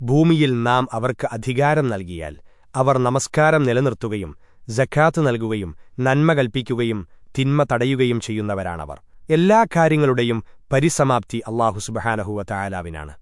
ഭൂമിയിൽ നാം അവർക്ക് അധികാരം നൽകിയാൽ അവർ നമസ്കാരം നിലനിർത്തുകയും ജക്കാത്ത് നൽകുകയും നന്മ കൽപ്പിക്കുകയും തിന്മ തടയുകയും ചെയ്യുന്നവരാണവർ. എല്ലാ കാര്യങ്ങളുടെയും പരിസമാപ്തി അള്ളാഹു സുബഹാനഹുവ തായാലാവിനാണ്